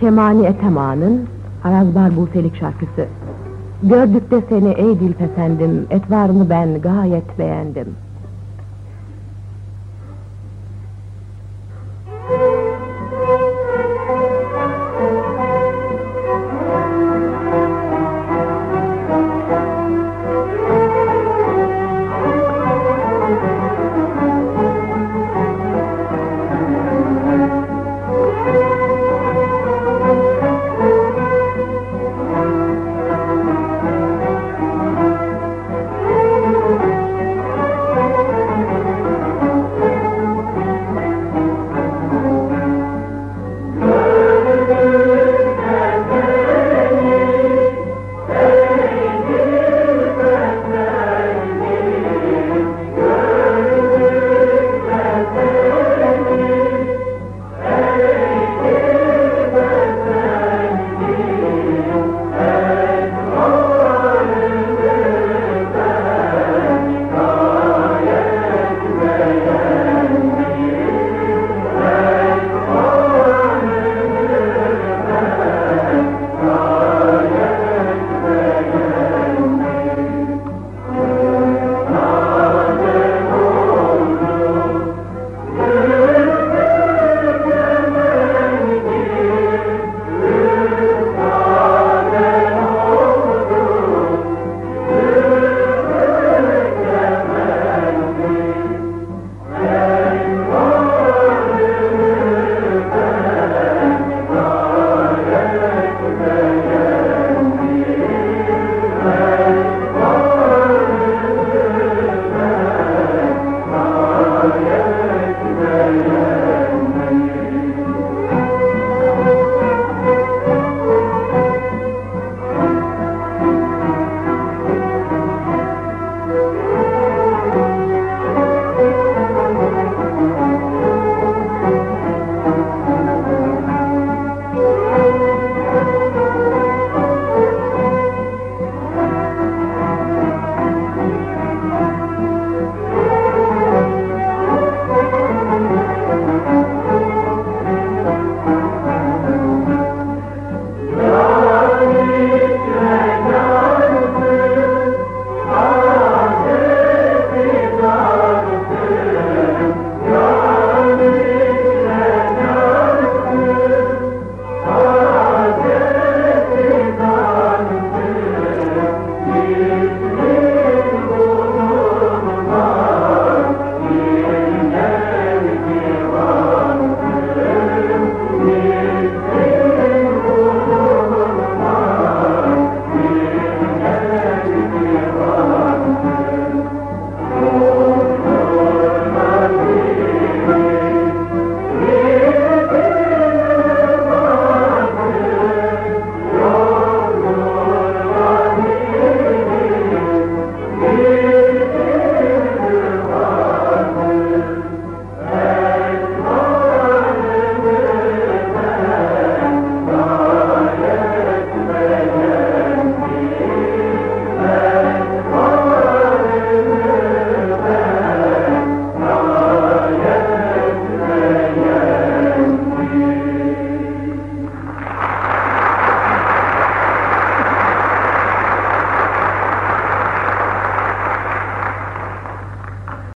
Kemani Etema'nın Arazbar Buselik şarkısı. Gördük de seni ey dil efendim, etvarını ben gayet beğendim.